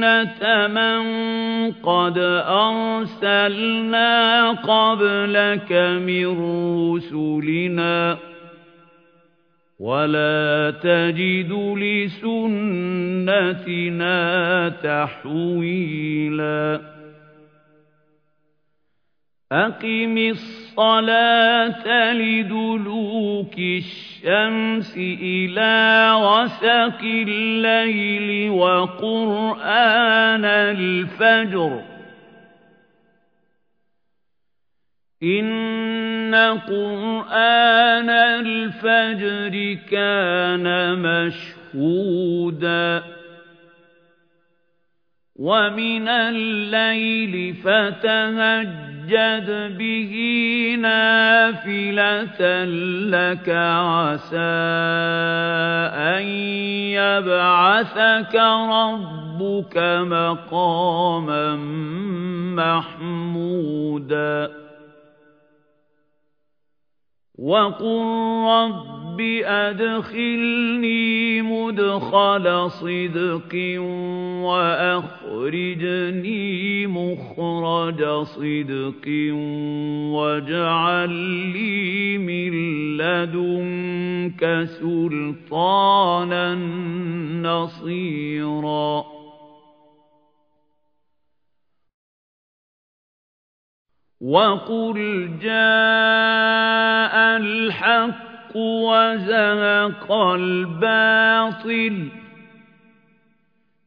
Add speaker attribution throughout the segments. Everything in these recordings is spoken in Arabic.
Speaker 1: سُنَّةَ مَن قَدْ أَرْسَلْنَا قَبْلَكَ مِن رُّسُلِنَا ۖ وَلَا تَجِدُ لِسُنَّتِنَا تَحْوِيلًا أَقِمِ الصَّلَاةَ لِدُلُوكِ الشَّمْسِ إِلَىٰ غَسَقِ اللَّيْلِ وَقُرْآنَ الْفَجْرِ. إِنَّ قُرْآنَ الْفَجْرِ كَانَ مَشْهُودًا. وَمِنَ اللَّيْلِ فَتَهَجَّدْ بِهِ نَافِلَةً لَّكَ عَسَىٰ أَن يَبْعَثَكَ رَبُّكَ مَقَامًا مَّحْمُودًا. وَقُل رَّبِّ أَدْخِلْنِي مُدْخَلَ صِدْقٍ وَأَخْرِجْنِي مُخْرَجَ صِدْقٍ وَاجْعَل لِّي مِن لَّدُنكَ سُلْطَانًا نَّصِيرًا. وَقُلْ جَاءَ الْحَقُّ وَزَهَقَ الْبَاطِلُ ۚ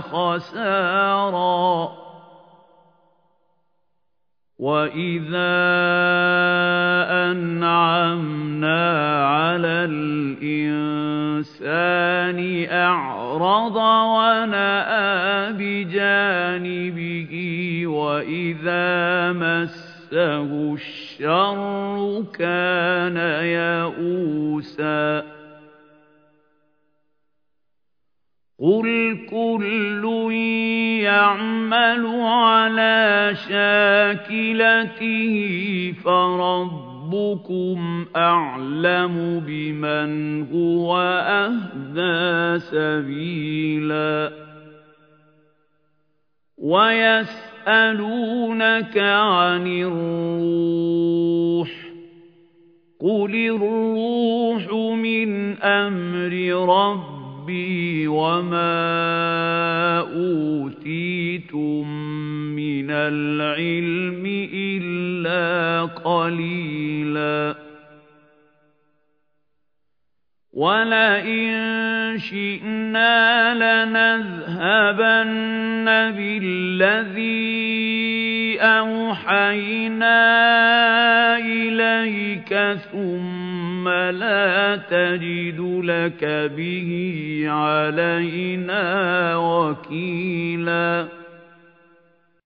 Speaker 1: خَسَارًا. وَإِذَا أَنْعَمْنَا عَلَى الْإِنسَانِ أَعْرَضَ وَنَأَىٰ بِجَانِبِهِ وَإِذَا مَسَّهُ الشَّرُّ كَانَ يَئُوسًا. قُلْ كُلٌّ يَعْمَلُ عَلَىٰ شَاكِلَتِهِ فَرَبُّكُمْ أَعْلَمُ بِمَنْ هُوَ أَهْدَىٰ سَبِيلًا وَيَسْأَلُونَكَ عَنِ الرُّوحِ ۖ قُلِ الرُّوحُ مِنْ أَمْرِ رَبِّي رَبِّي وَمَا أُوتِيتُم مِّنَ الْعِلْمِ إِلَّا قَلِيلًا وَلَئِن شِئْنَا لَنَذْهَبَنَّ بِالَّذِي أَوْحَيْنَا إِلَيْكَ ثُمَّ لَا تَجِدُ لَكَ بِهِ عَلَيْنَا وَكِيلًا.